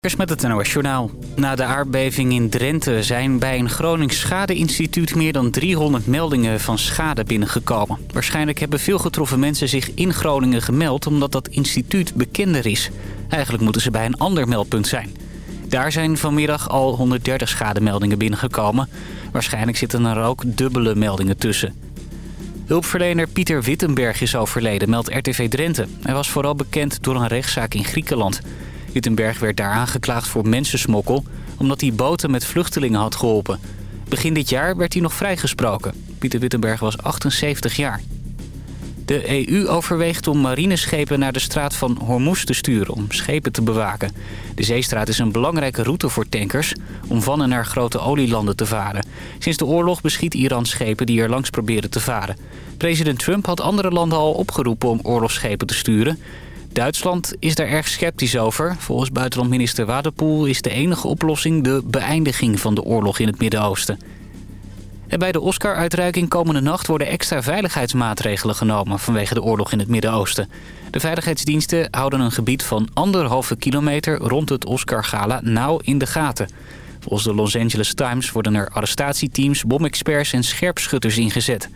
Eerst met het NOS. Na de aardbeving in Drenthe zijn bij een Gronings schadeinstituut meer dan 300 meldingen van schade binnengekomen. Waarschijnlijk hebben veel getroffen mensen zich in Groningen gemeld omdat dat instituut bekender is. Eigenlijk moeten ze bij een ander meldpunt zijn. Daar zijn vanmiddag al 130 schademeldingen binnengekomen. Waarschijnlijk zitten er ook dubbele meldingen tussen. Hulpverlener Pieter Wittenberg is overleden, meldt RTV Drenthe. Hij was vooral bekend door een rechtszaak in Griekenland... Wittenberg werd daar aangeklaagd voor mensensmokkel... omdat hij boten met vluchtelingen had geholpen. Begin dit jaar werd hij nog vrijgesproken. Pieter Wittenberg was 78 jaar. De EU overweegt om marineschepen naar de straat van Hormuz te sturen... om schepen te bewaken. De zeestraat is een belangrijke route voor tankers... om van en naar grote olielanden te varen. Sinds de oorlog beschiet Iran schepen die er langs proberen te varen. President Trump had andere landen al opgeroepen om oorlogsschepen te sturen... Duitsland is daar erg sceptisch over. Volgens buitenlandminister Wadepoel is de enige oplossing de beëindiging van de oorlog in het Midden-Oosten. En bij de Oscar-uitreiking komende nacht worden extra veiligheidsmaatregelen genomen vanwege de oorlog in het Midden-Oosten. De veiligheidsdiensten houden een gebied van anderhalve kilometer rond het Oscar-gala nauw in de gaten. Volgens de Los Angeles Times worden er arrestatieteams, bomexperts en scherpschutters ingezet.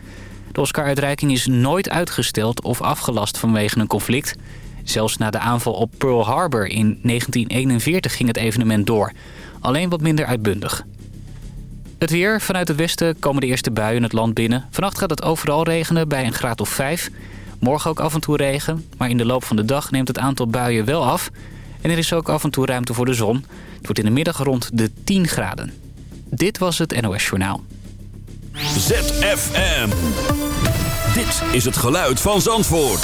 De Oscar-uitreiking is nooit uitgesteld of afgelast vanwege een conflict. Zelfs na de aanval op Pearl Harbor in 1941 ging het evenement door. Alleen wat minder uitbundig. Het weer. Vanuit het westen komen de eerste buien het land binnen. Vannacht gaat het overal regenen bij een graad of 5. Morgen ook af en toe regen. Maar in de loop van de dag neemt het aantal buien wel af. En er is ook af en toe ruimte voor de zon. Het wordt in de middag rond de 10 graden. Dit was het NOS Journaal. ZFM. Dit is het geluid van Zandvoort.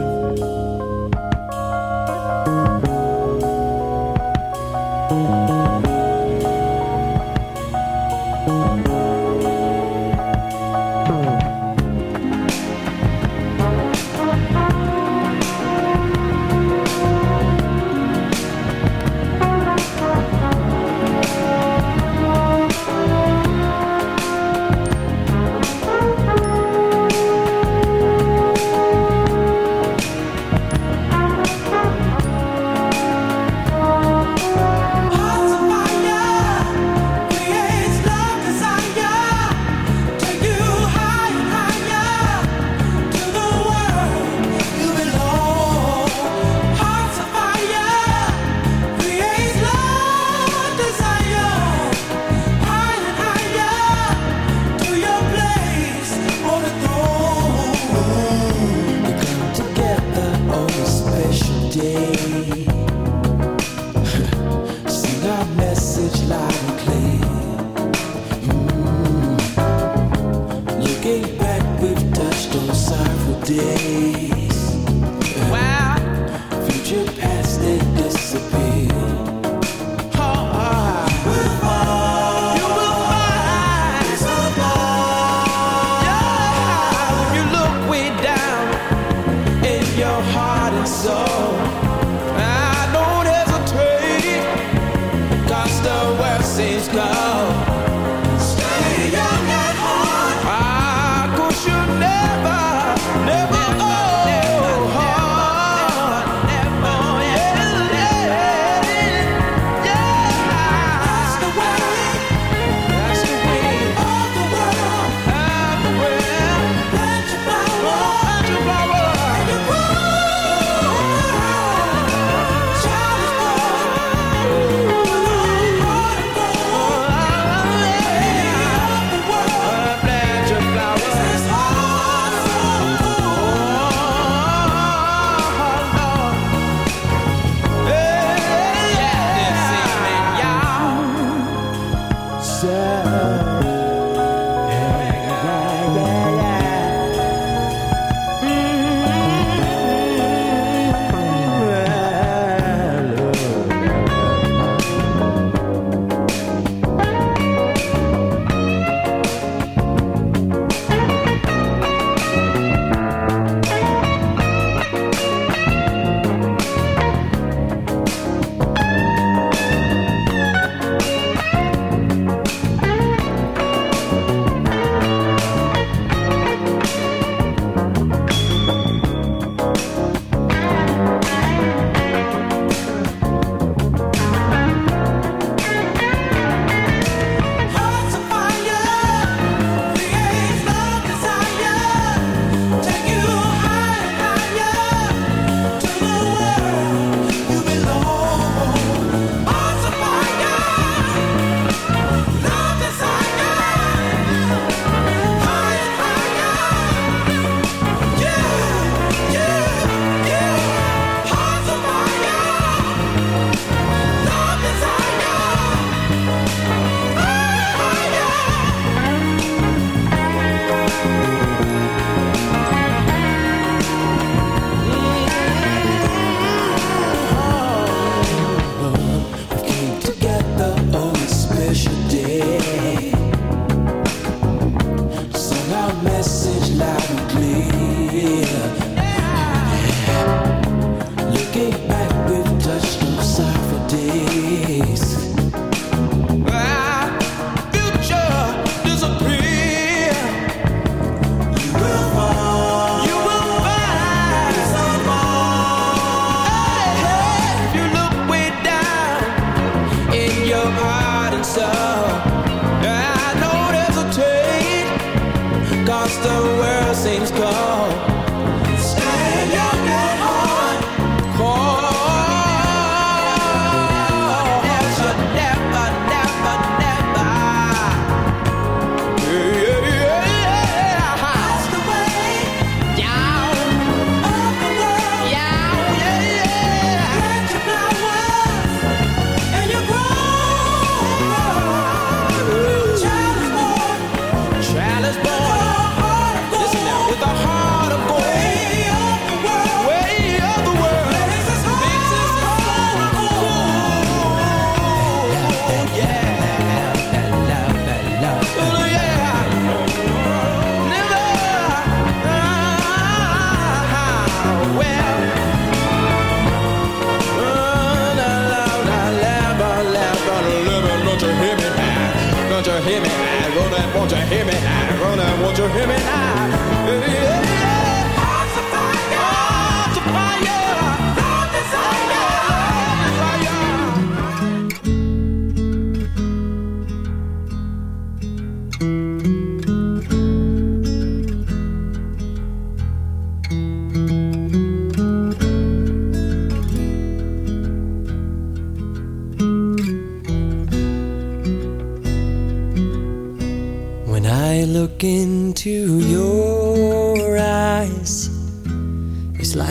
Won't you hear me now.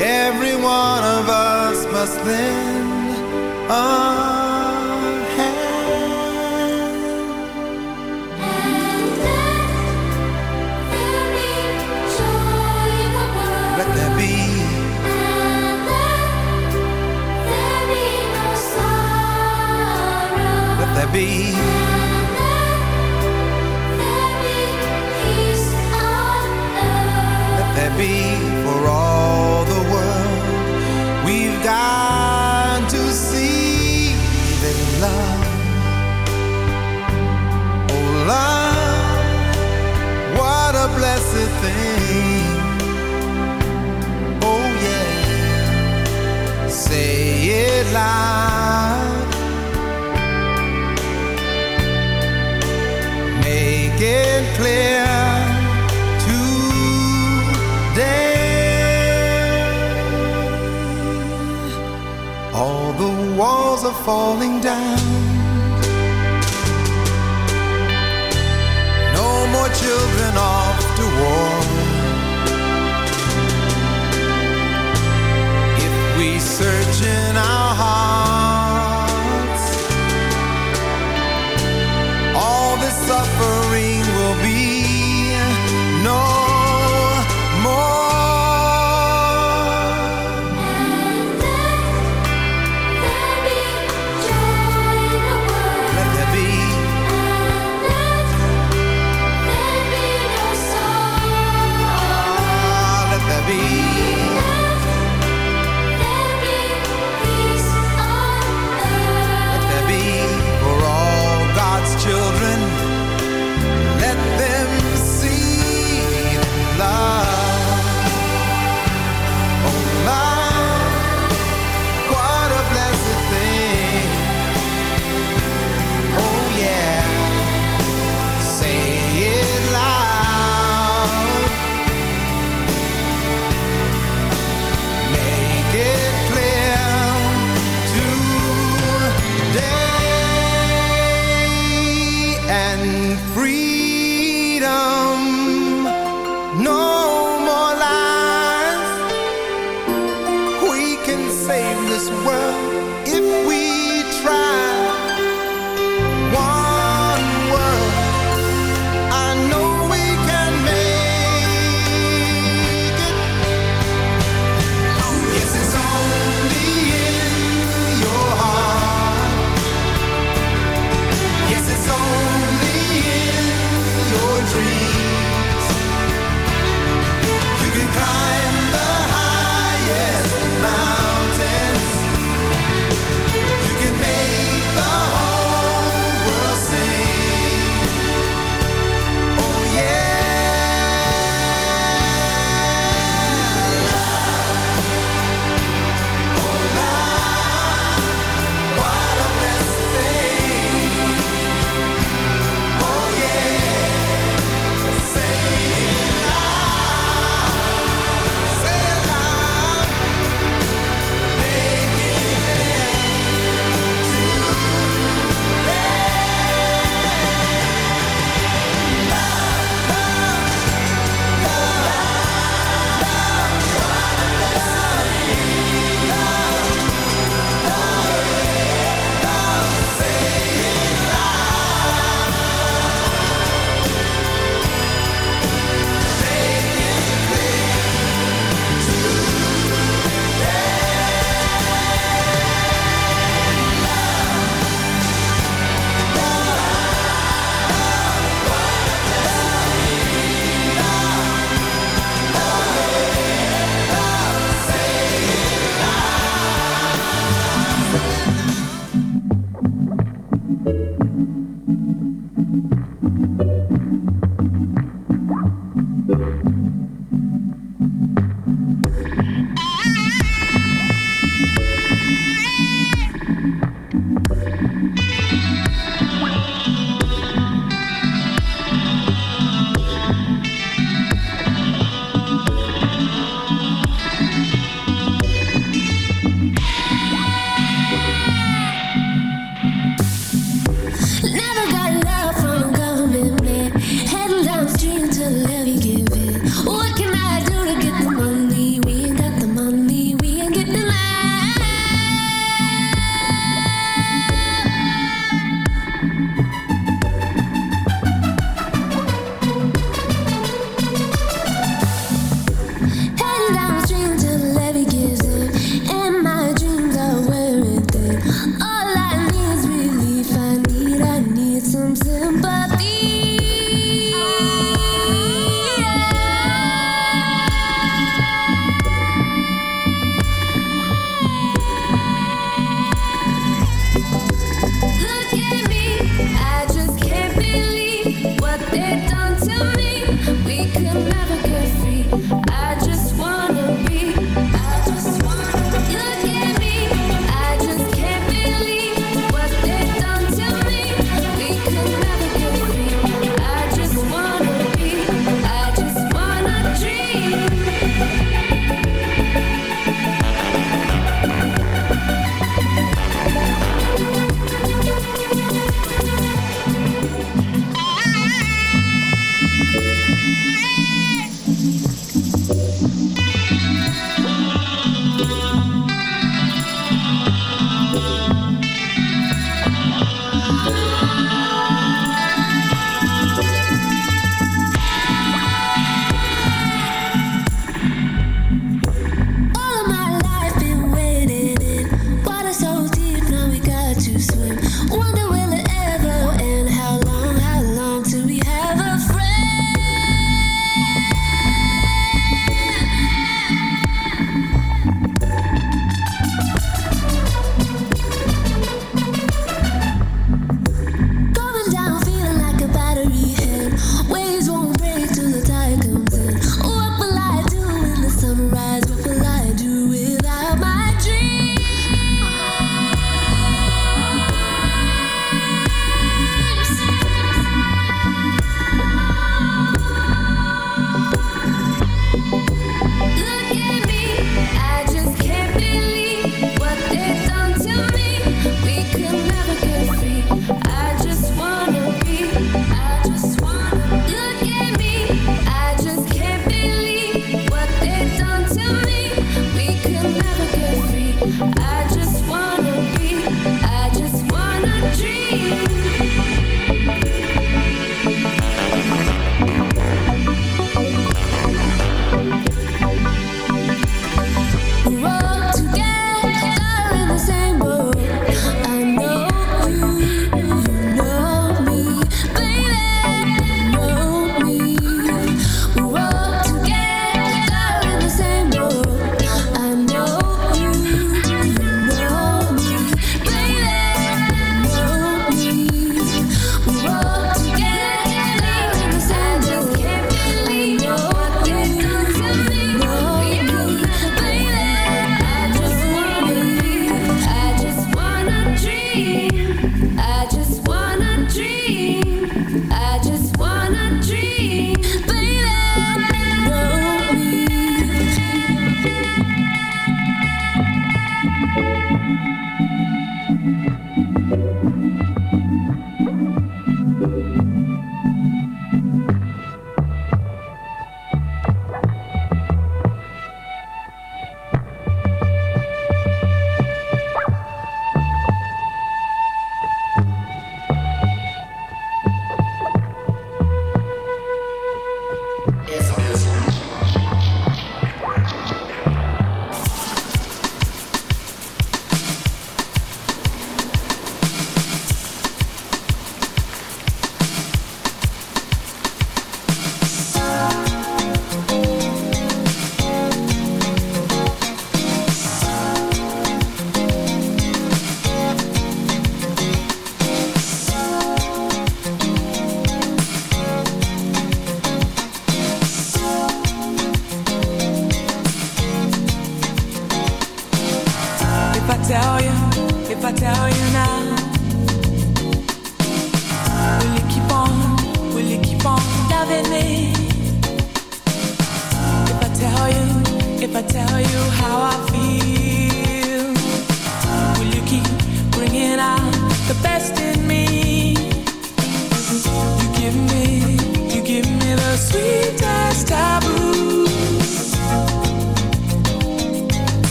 Every one of us must then. Make it clear today. All the walls are falling down. No more children off to war. If we search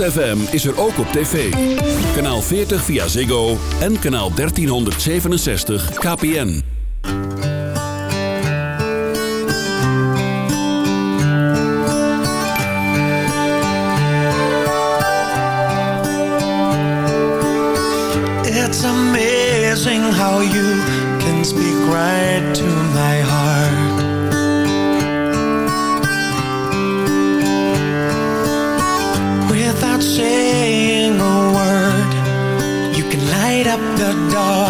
ZFM is er ook op tv. Kanaal 40 via Ziggo en kanaal 1367 KPN. It's amazing how you can speak right to dark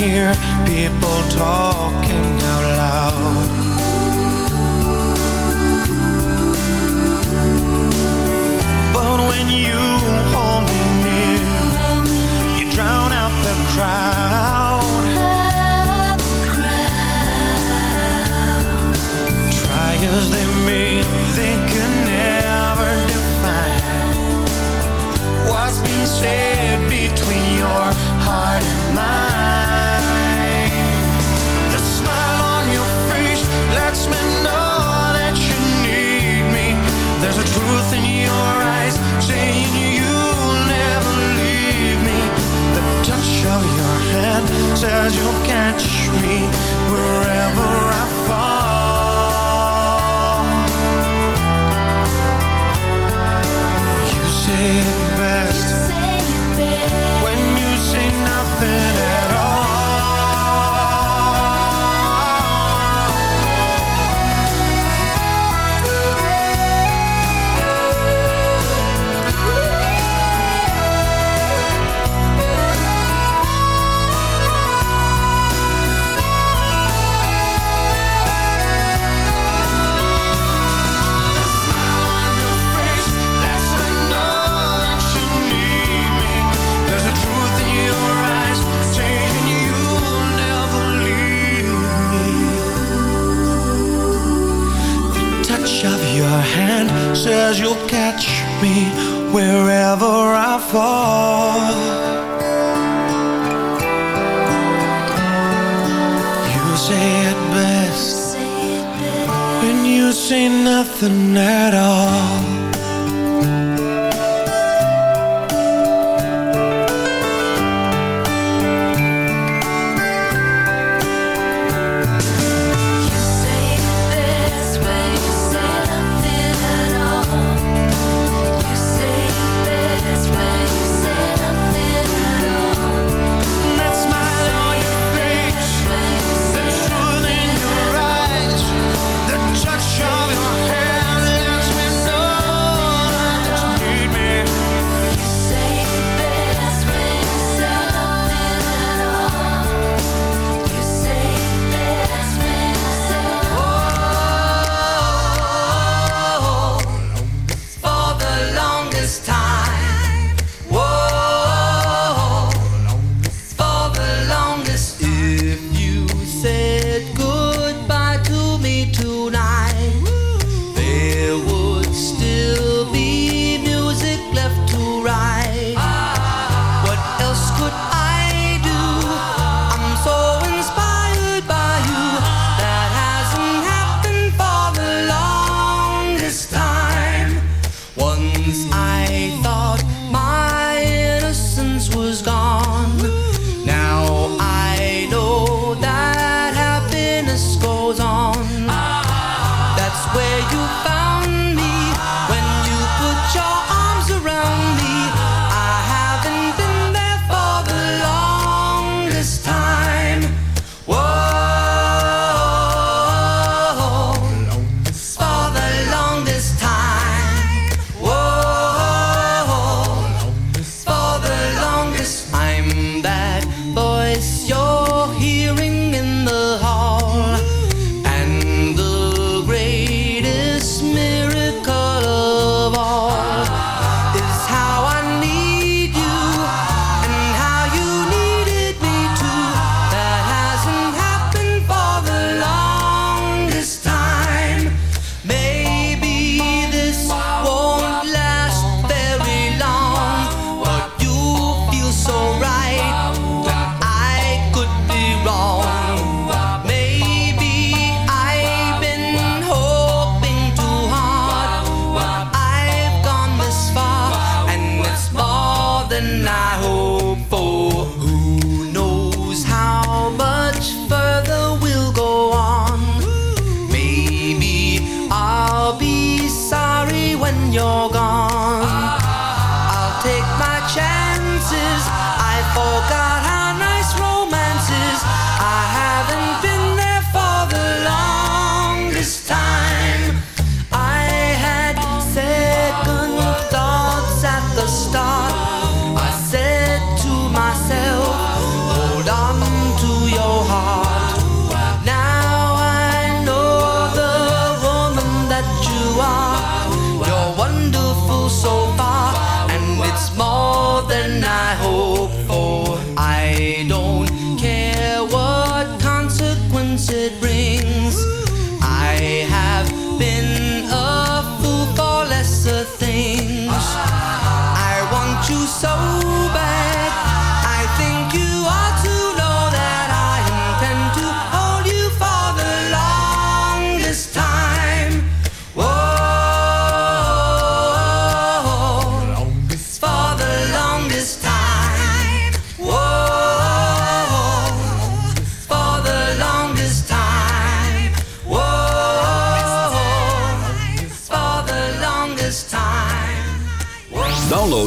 hear people talking out loud. But when you hold me near, you drown out the crowd. Try as they may, they can never define what's been said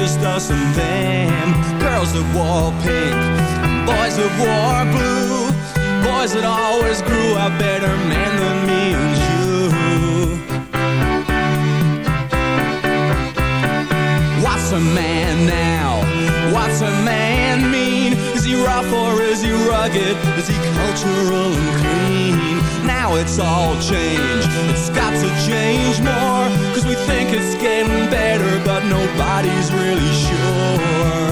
just us and them Girls that wore pink Boys that wore blue Boys that always grew up better men than me and you What's a man now? What's a man mean? Is he rough or is he rugged? Is cultural and clean. Now it's all changed. It's got to change more. Cause we think it's getting better, but nobody's really sure.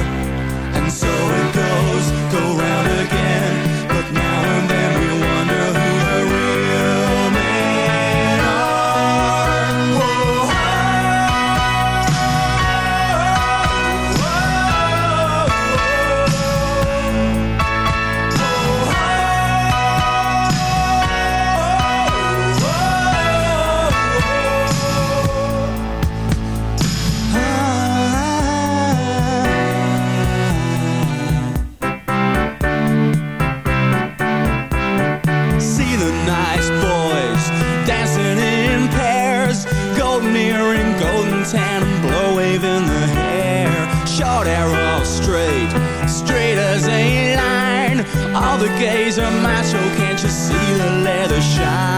And so it goes, go round again. days are mine, can't you see the leather shine?